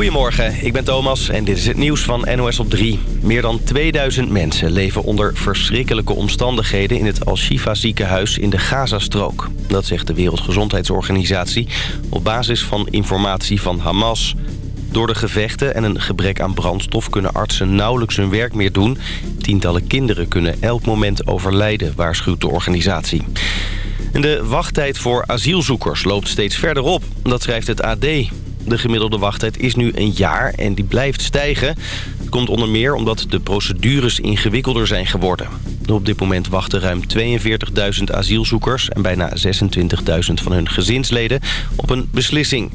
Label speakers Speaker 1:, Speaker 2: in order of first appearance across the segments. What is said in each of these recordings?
Speaker 1: Goedemorgen, ik ben Thomas en dit is het nieuws van NOS op 3. Meer dan 2000 mensen leven onder verschrikkelijke omstandigheden... in het Al-Shifa ziekenhuis in de Gazastrook. Dat zegt de Wereldgezondheidsorganisatie op basis van informatie van Hamas. Door de gevechten en een gebrek aan brandstof kunnen artsen nauwelijks hun werk meer doen. Tientallen kinderen kunnen elk moment overlijden, waarschuwt de organisatie. En de wachttijd voor asielzoekers loopt steeds verder op. Dat schrijft het AD. De gemiddelde wachttijd is nu een jaar en die blijft stijgen. Het komt onder meer omdat de procedures ingewikkelder zijn geworden. Op dit moment wachten ruim 42.000 asielzoekers... en bijna 26.000 van hun gezinsleden op een beslissing.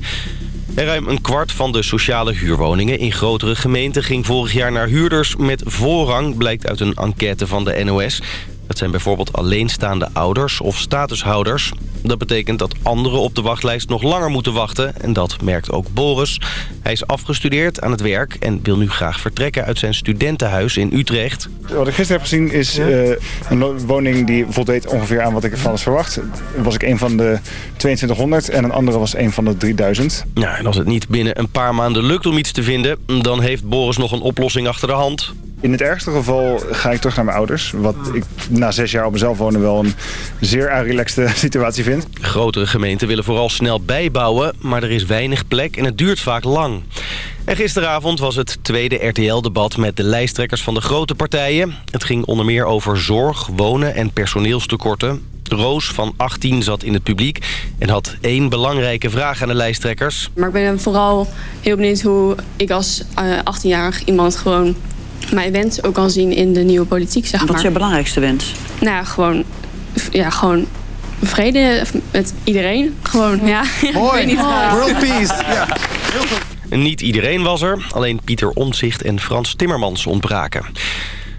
Speaker 1: En ruim een kwart van de sociale huurwoningen in grotere gemeenten... ging vorig jaar naar huurders met voorrang, blijkt uit een enquête van de NOS... Het zijn bijvoorbeeld alleenstaande ouders of statushouders. Dat betekent dat anderen op de wachtlijst nog langer moeten wachten. En dat merkt ook Boris. Hij is afgestudeerd aan het werk en wil nu graag vertrekken uit zijn studentenhuis in Utrecht.
Speaker 2: Wat ik gisteren heb gezien is uh, een woning die voldeed ongeveer aan wat ik ervan had verwacht. Was ik een van de 2200 en een andere was een van de 3000.
Speaker 1: Ja, en als het niet binnen een paar maanden lukt om iets te vinden... dan heeft Boris nog een oplossing achter de hand.
Speaker 2: In het ergste geval ga ik terug naar mijn ouders. Wat ik na zes jaar op mezelf wonen wel een zeer relaxte situatie vind.
Speaker 1: Grotere gemeenten willen vooral snel bijbouwen, maar er is weinig plek en het duurt vaak lang. En gisteravond was het tweede RTL-debat met de lijsttrekkers van de grote partijen. Het ging onder meer over zorg, wonen en personeelstekorten. Roos van 18 zat in het publiek en had één belangrijke vraag aan de lijsttrekkers.
Speaker 3: Maar ik ben vooral heel benieuwd hoe ik als 18-jarig iemand gewoon mijn wens ook kan zien in de nieuwe politiek, zeg maar.
Speaker 4: Wat is je belangrijkste wens?
Speaker 3: Nou ja, gewoon, ja, gewoon vrede met iedereen. Gewoon, ja.
Speaker 5: Mooi, niet world peace. Ja,
Speaker 1: heel goed. Niet iedereen was er, alleen Pieter Omtzigt en Frans Timmermans ontbraken.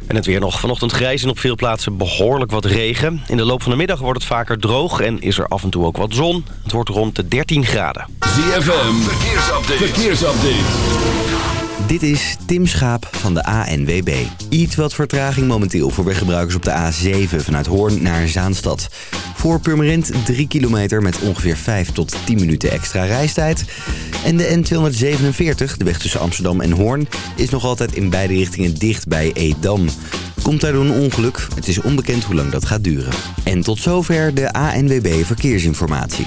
Speaker 1: En het weer nog vanochtend grijs en op veel plaatsen behoorlijk wat regen. In de loop van de middag wordt het vaker droog en is er af en toe ook wat zon. Het wordt rond de 13 graden.
Speaker 6: ZFM, verkeersupdate. verkeersupdate.
Speaker 7: Dit is Tim Schaap van de ANWB. Iets wat vertraging momenteel voor weggebruikers op de A7 vanuit Hoorn naar Zaanstad. Voor Purmerend 3 kilometer met ongeveer 5 tot 10 minuten extra reistijd. En de N247, de weg tussen Amsterdam en Hoorn, is nog altijd in beide richtingen dicht bij Edam. Komt daardoor een ongeluk? Het is onbekend hoe lang dat gaat duren. En tot zover de ANWB Verkeersinformatie.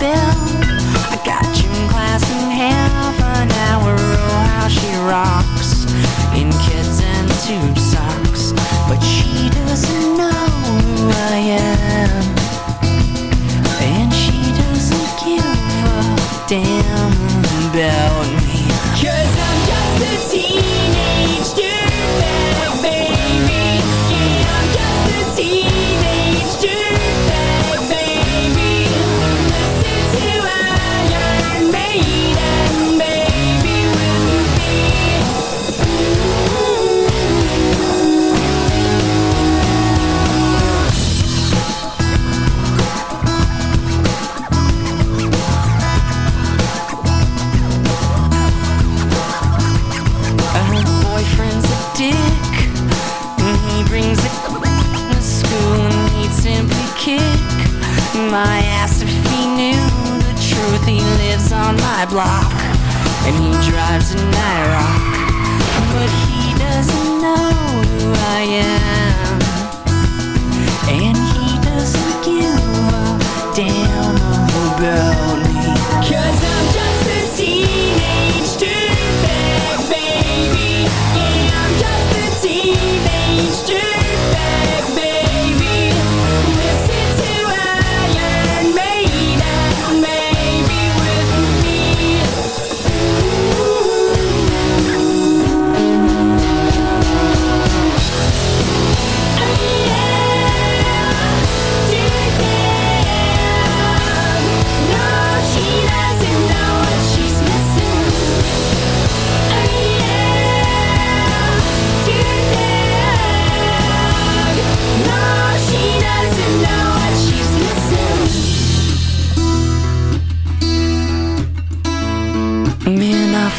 Speaker 8: About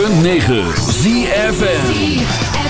Speaker 9: 106.9 ZFN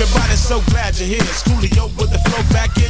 Speaker 10: What up, everybody? So glad you're here. Coolio with the flow back in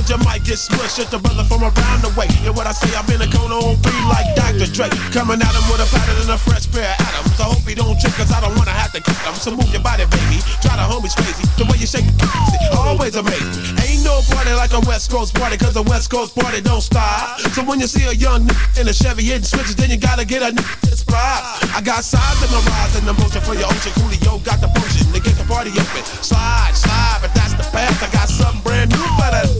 Speaker 10: cause you might get smushed. It's the brother from around the way. And what I say, I'm been a cone on three like Dr. Dre. Coming at him with a pattern and a fresh pair of atoms. I hope he don't trip, cause I don't wanna have to kick him. So move your body, baby. Try the homies crazy. The way you shake it, always amazing. Ain't no party like a West Coast party, cause a West Coast party don't stop. So when you see a young in a Chevy hitting switches, then you gotta get a that's pride. I got size in my rise and emotion for your ocean. Coolio got the potion to get the party open. Slide, slide, but that's the path. I got something brand new for that.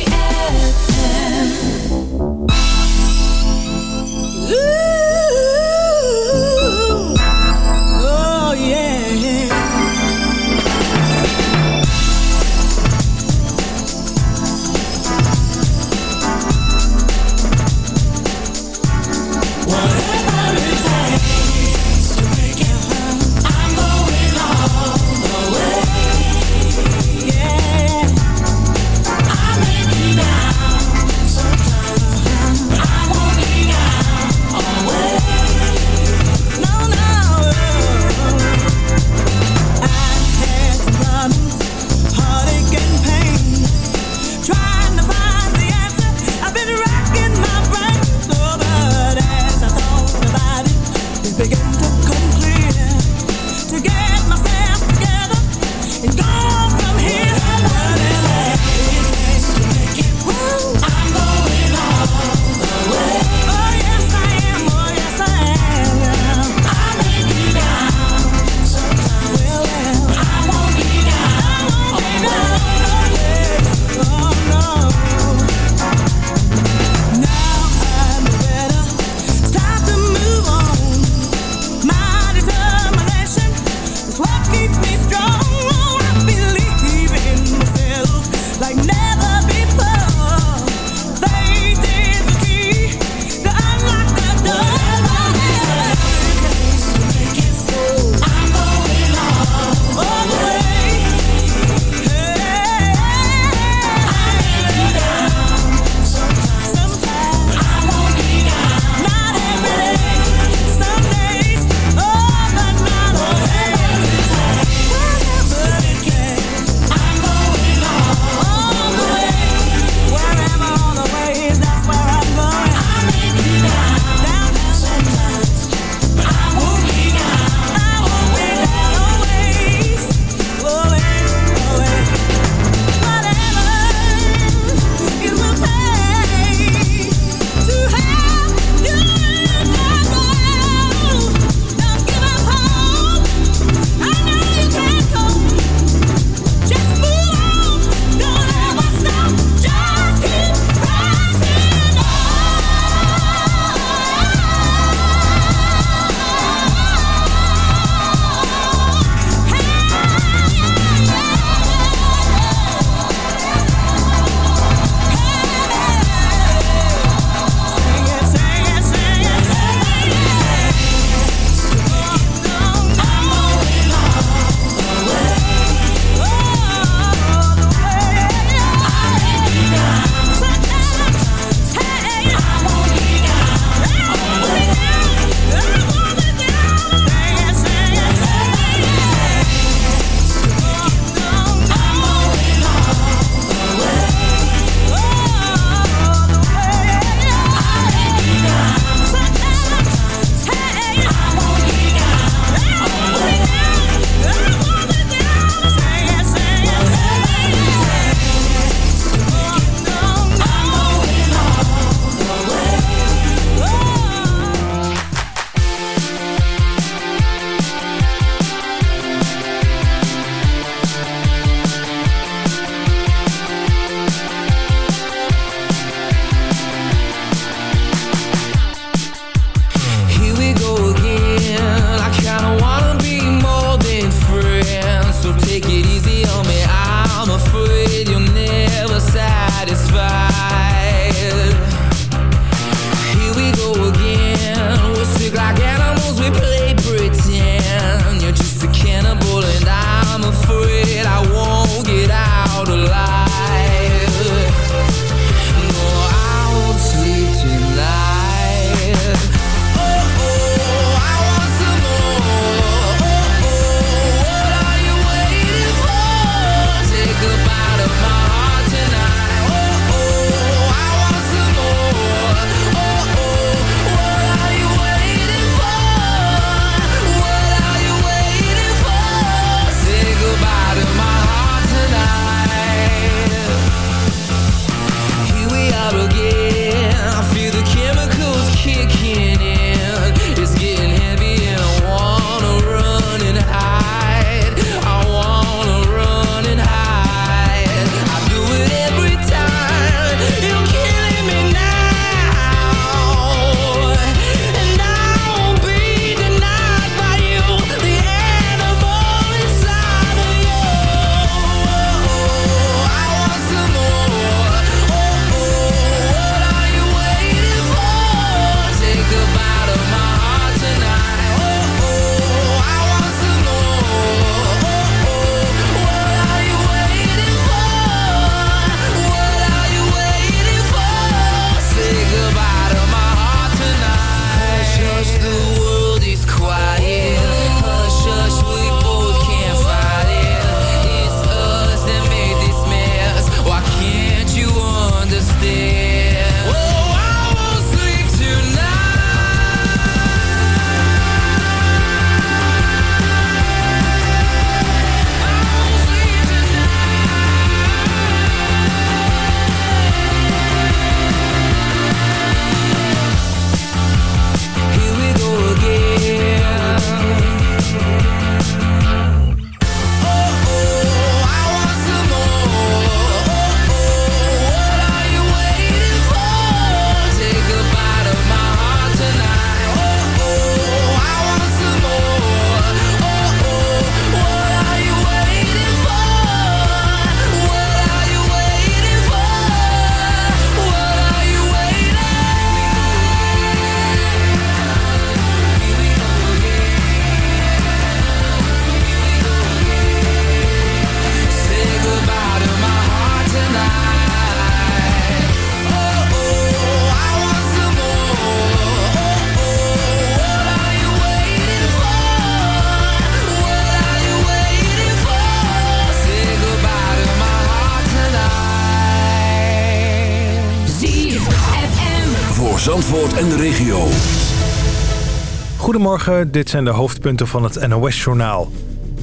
Speaker 11: Goedemorgen, dit zijn de hoofdpunten van het NOS-journaal.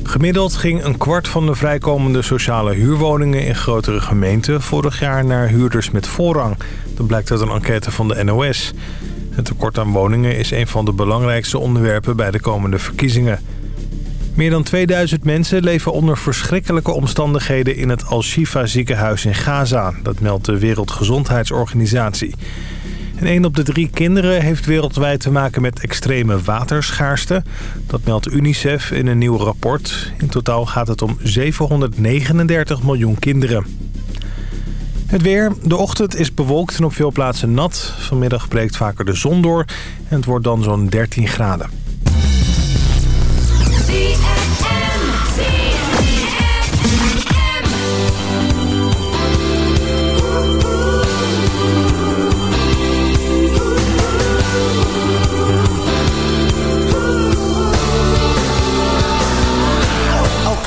Speaker 11: Gemiddeld ging een kwart van de vrijkomende sociale huurwoningen in grotere gemeenten... vorig jaar naar huurders met voorrang. Dat blijkt uit een enquête van de NOS. Het tekort aan woningen is een van de belangrijkste onderwerpen bij de komende verkiezingen. Meer dan 2000 mensen leven onder verschrikkelijke omstandigheden in het Al-Shifa ziekenhuis in Gaza. Dat meldt de Wereldgezondheidsorganisatie. En één op de drie kinderen heeft wereldwijd te maken met extreme waterschaarste. Dat meldt UNICEF in een nieuw rapport. In totaal gaat het om 739 miljoen kinderen. Het weer. De ochtend is bewolkt en op veel plaatsen nat. Vanmiddag breekt vaker de zon door en het wordt dan zo'n 13 graden.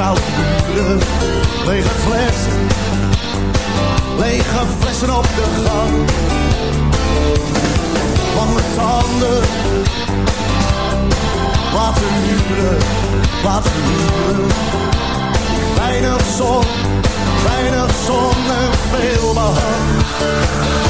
Speaker 12: Koude muren. Lege flessen. Lege flessen op de gang. Lange tanden. Laten huren, laten huren. Weinig zon, weinig zon en veel behang.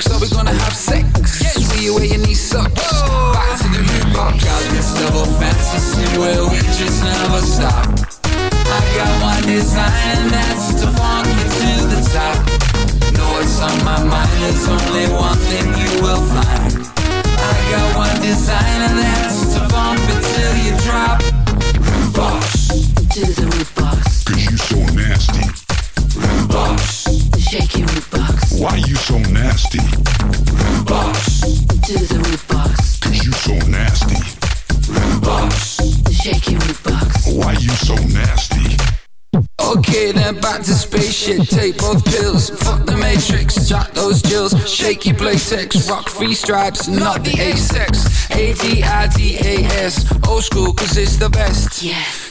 Speaker 13: So we gonna have sex. See you where your knee sucks. Back to the root box. Got this double fantasy where we just never stop. I got one design and that's to funk you to the top. Know what's on my mind, there's only one thing you will find. I got one design and that's to bump it till you drop. Roof box. To the roof box.
Speaker 14: Cause you so nasty.
Speaker 13: Roof box. Shake your roof box.
Speaker 14: Why you so nasty?
Speaker 13: Roof box. To the roof box.
Speaker 14: Cause you so nasty.
Speaker 13: Roof box. Shake your roof box.
Speaker 14: Why you so nasty?
Speaker 13: Okay, then back to spaceship. Take both pills. Fuck the matrix. Jack those jills. Shaky playtex. Rock free stripes, not the A-sex. A-D-I-D-A-S. Old school, cause it's the best. Yes.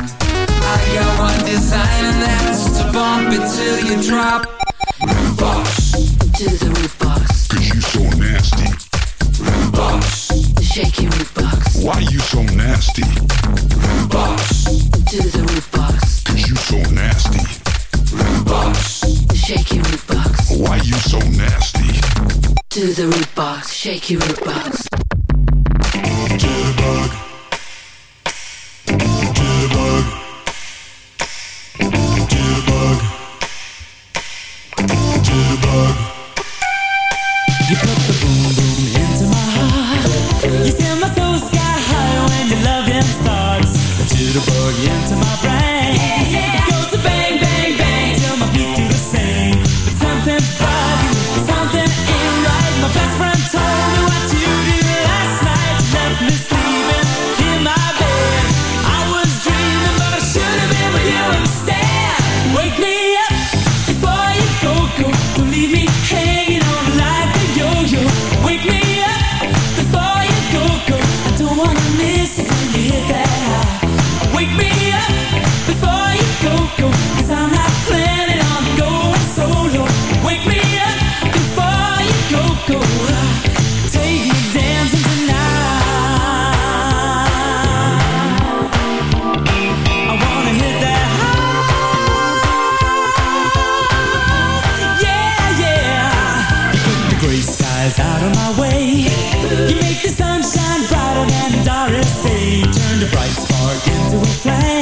Speaker 13: I got one design and that's to bump it till you drop. Roof box. To the roof box.
Speaker 14: Cause you so nasty.
Speaker 13: Roof box. Shake your roof box.
Speaker 14: Why you so nasty?
Speaker 13: Roof box. To the roof box.
Speaker 14: Cause you so nasty.
Speaker 13: Roof box. Shake your roof box.
Speaker 14: Why you so nasty?
Speaker 13: To the root box. Shake your root box.
Speaker 14: Jitterbug.
Speaker 15: You put into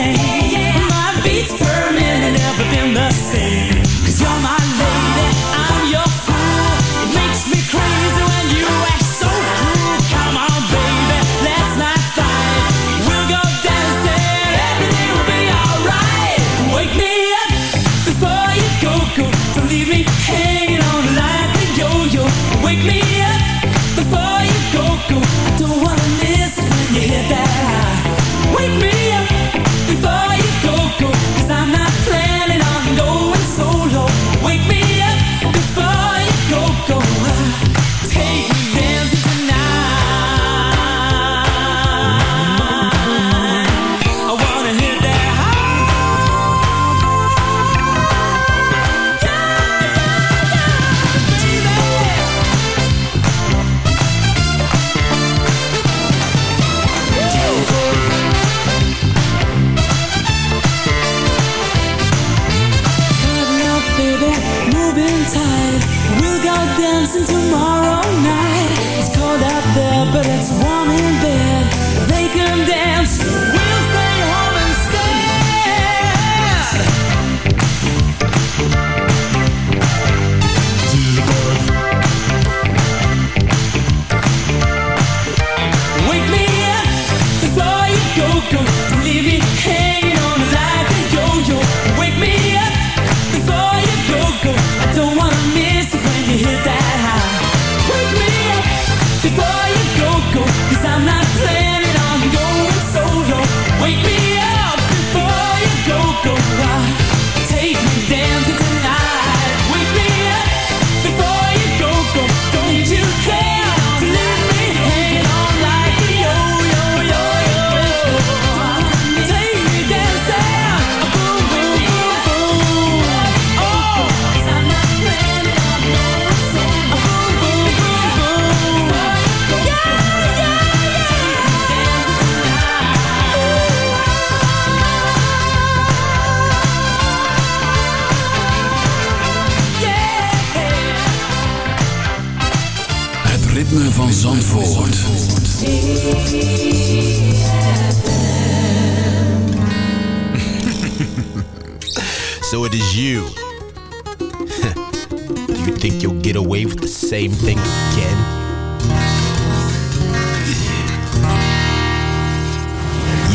Speaker 15: you
Speaker 16: think you'll get away with the same thing again?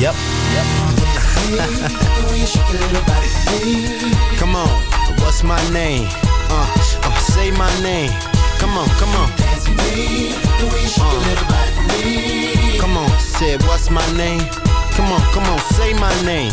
Speaker 16: Yep. come on, what's my name? Uh, uh, say my name. Come on, come on. Uh, come on, say what's my name? Come on, come on, say my name.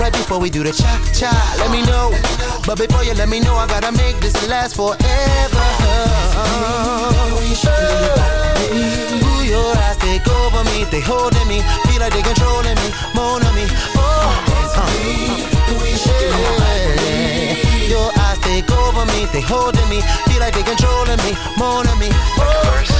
Speaker 16: Right before we do the cha cha, let me know. But before you let me know, I gotta make this last forever. Ooh, your eyes take over me, they holding me, feel like they controlling me, more on me. Oh, yeah. Your eyes take over me, they holding me, feel like they controlling me, more on me. Oh,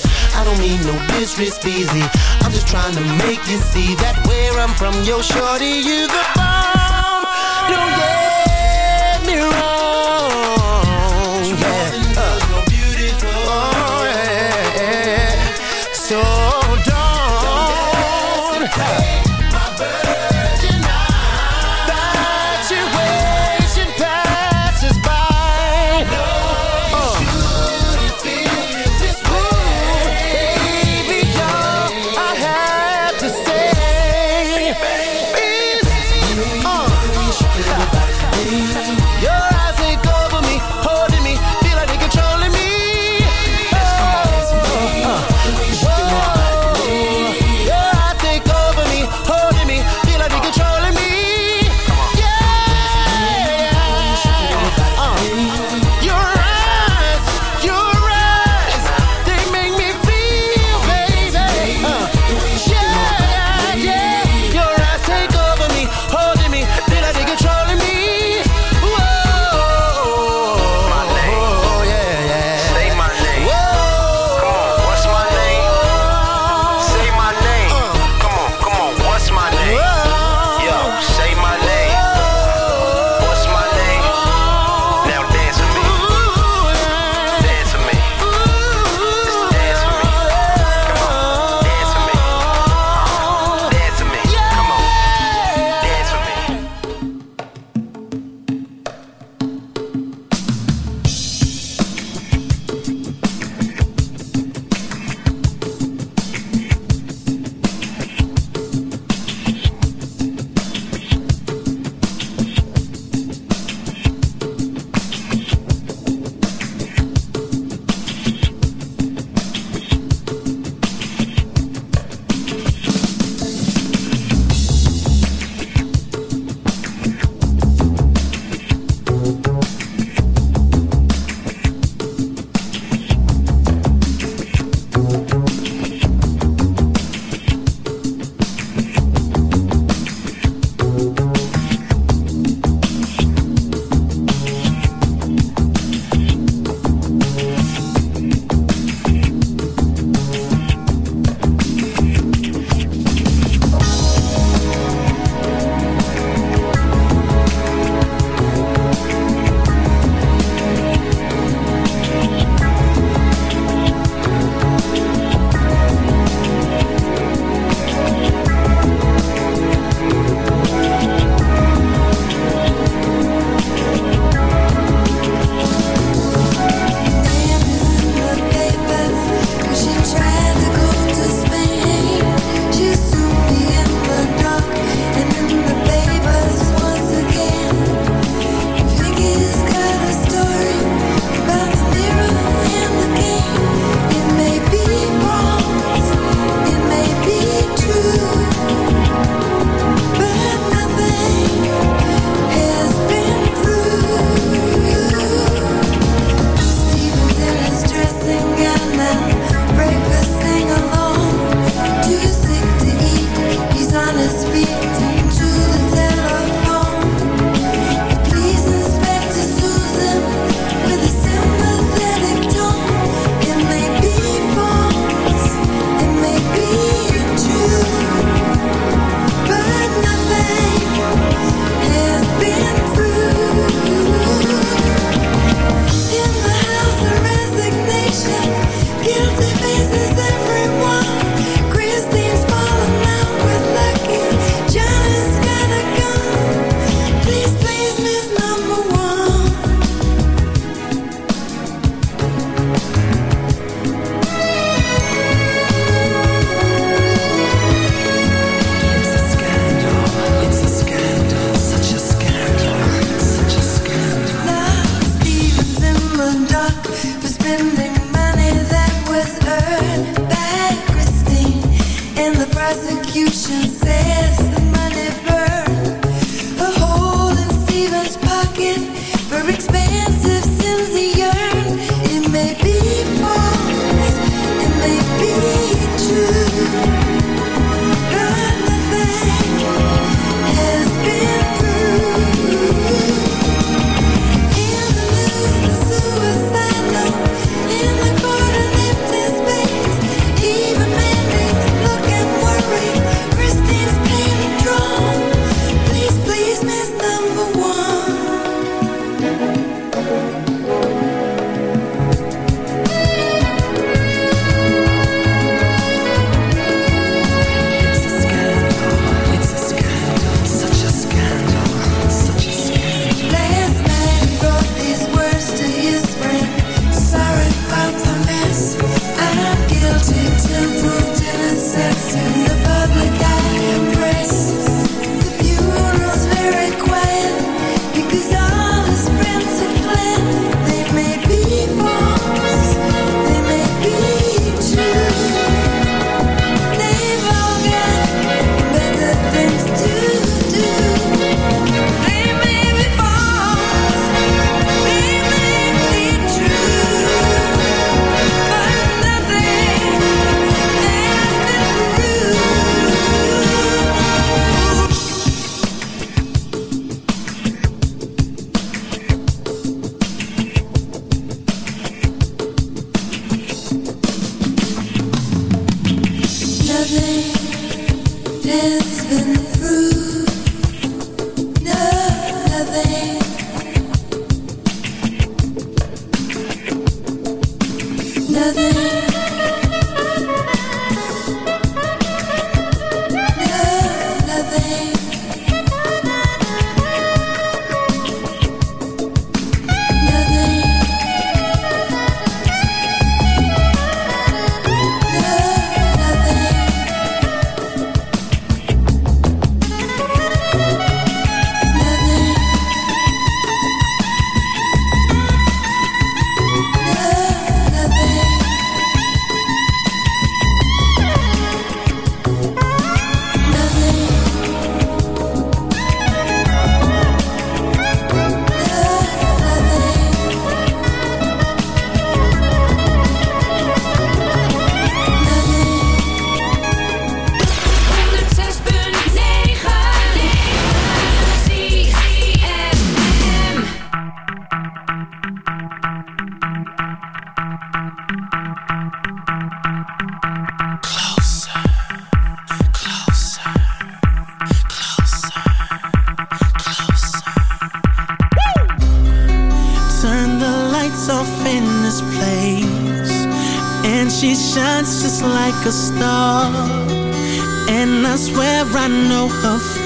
Speaker 16: Don't mean no disrespect, easy. I'm just trying to make you see that where I'm from, yo, shorty, you the bomb. Don't get me wrong. Yeah. Uh. Oh, yeah. So